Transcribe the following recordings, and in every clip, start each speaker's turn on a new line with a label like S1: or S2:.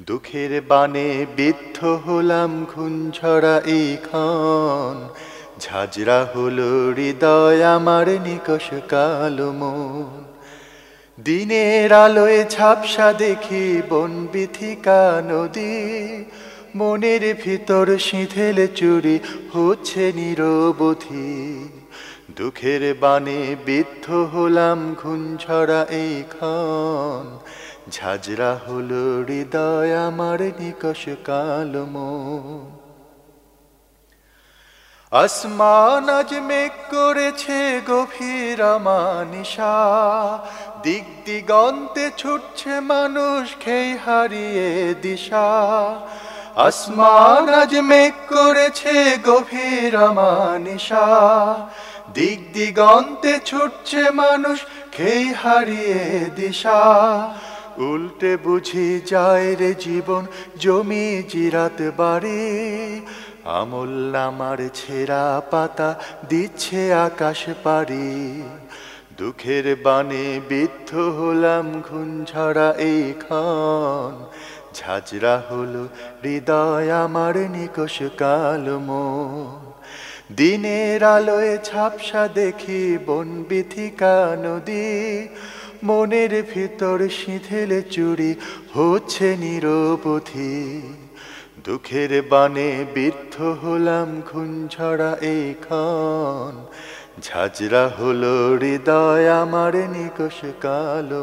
S1: দুঃখের বানে বিদ্ধ হলাম ঘুঞ্ঝরা এই ক্ষণ ঝাঁঝরা হলো হৃদয় আমার নিকষ কালো মন। দিনের আলোয় ঝাপসা দেখি বন বিথিকা নদী। মনের ভিতর সিঁথেল চুরি হচ্ছে নিরবধি। দুঃখের বানে বিদ্ধ হলাম ঘুঞ্ঝরা এই ক্ষণ ঝাঁঝরা হলো হৃদয় আমার নিকষ কালো মন। আসমান আজ মেঘ করেছে গভীর মানিসা দিক দিগন্তে ছুটছে মানুষ খেই হারিয়ে দিশা। আসমান আজ মেঘ করেছে গভীর মানিসা দিক দিগন্তে ছুটছে মানুষ খেই হারিয়ে দিশা। উল্টে বুঝি যায় রে জীবন, জমি জিরাত বাড়ি। আমল আমার ছেঁড়া পাতা দিচ্ছে আকাশ পারি দুঃখের বানে বিদ্ধ হলাম ঘুঞ্ঝরা এই ক্ষণ ঝাঁঝরা হলো হৃদয় আমার নিকষ কালো দিনের আলোয় ঝাপসা দেখি বন বিথিকা নদী। মনের ভিতর সিঁথেলে চুরি হচ্ছে নিরবধি। দুঃখের বানে বৃদ্ধ হলাম খুঞ্ঝরা এই ক্ষণ ঝাঁঝরা হলো হৃদয় আমার নিকষ কালো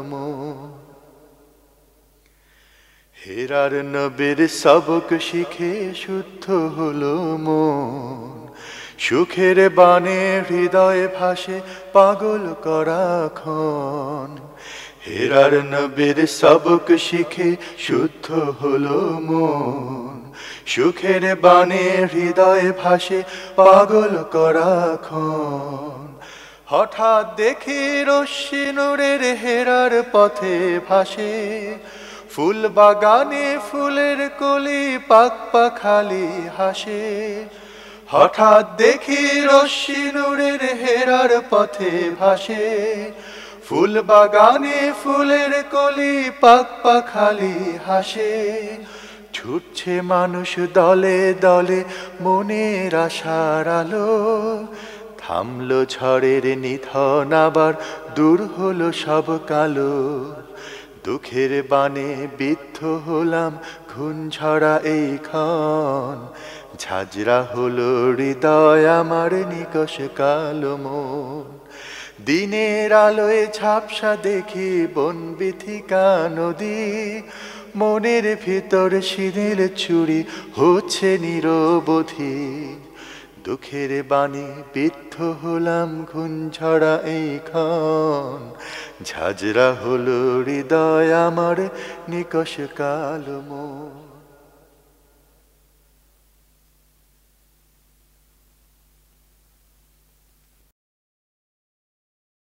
S1: হেরার নবীর সবক শিখে শুদ্ধ হলো মন। সুখের বানে হৃদয় ভাসে পাগল করা খন হেরার নবীর সবক শিখে শুদ্ধ হলো মন। সুখের বানে হৃদয় ভাসে পাগল করা খন হঠাৎ দেখি রশ্মি নূরের হেরার পথে ভাসে। ফুল বাগানে ফুলের কলি পাক পাখালি হাসে। হঠাৎ দেখি রশ্মি নূরের হেরার পথে ভাসে। ফুল বাগানে ফুলের কলি পাক পাখালি হাসে। ছুটছে মানুষ দলে দলে মনের আশার আলো। থামলো ঝড়ের নিধন আবার দূর হলো সব কালো। দুঃখের বানে বিদ্ধ হলাম ঘুণ ঝরা এই ক্ষণ। ঝাঁঝরা হলো হৃদয় আমার নিকষ কালো মন। দিনের আলোয় ঝাপসা দেখি বন বিথিকা নদী। মনের ভিতর শিরের চুরি হচ্ছে নিরবধি। দুঃখের বাণী বিদ্ধ হলাম ঘুঞ্ঝরা এই ক্ষণ। ঝাঁঝরা হলো হৃদয় আমার নিকষ কালো মন।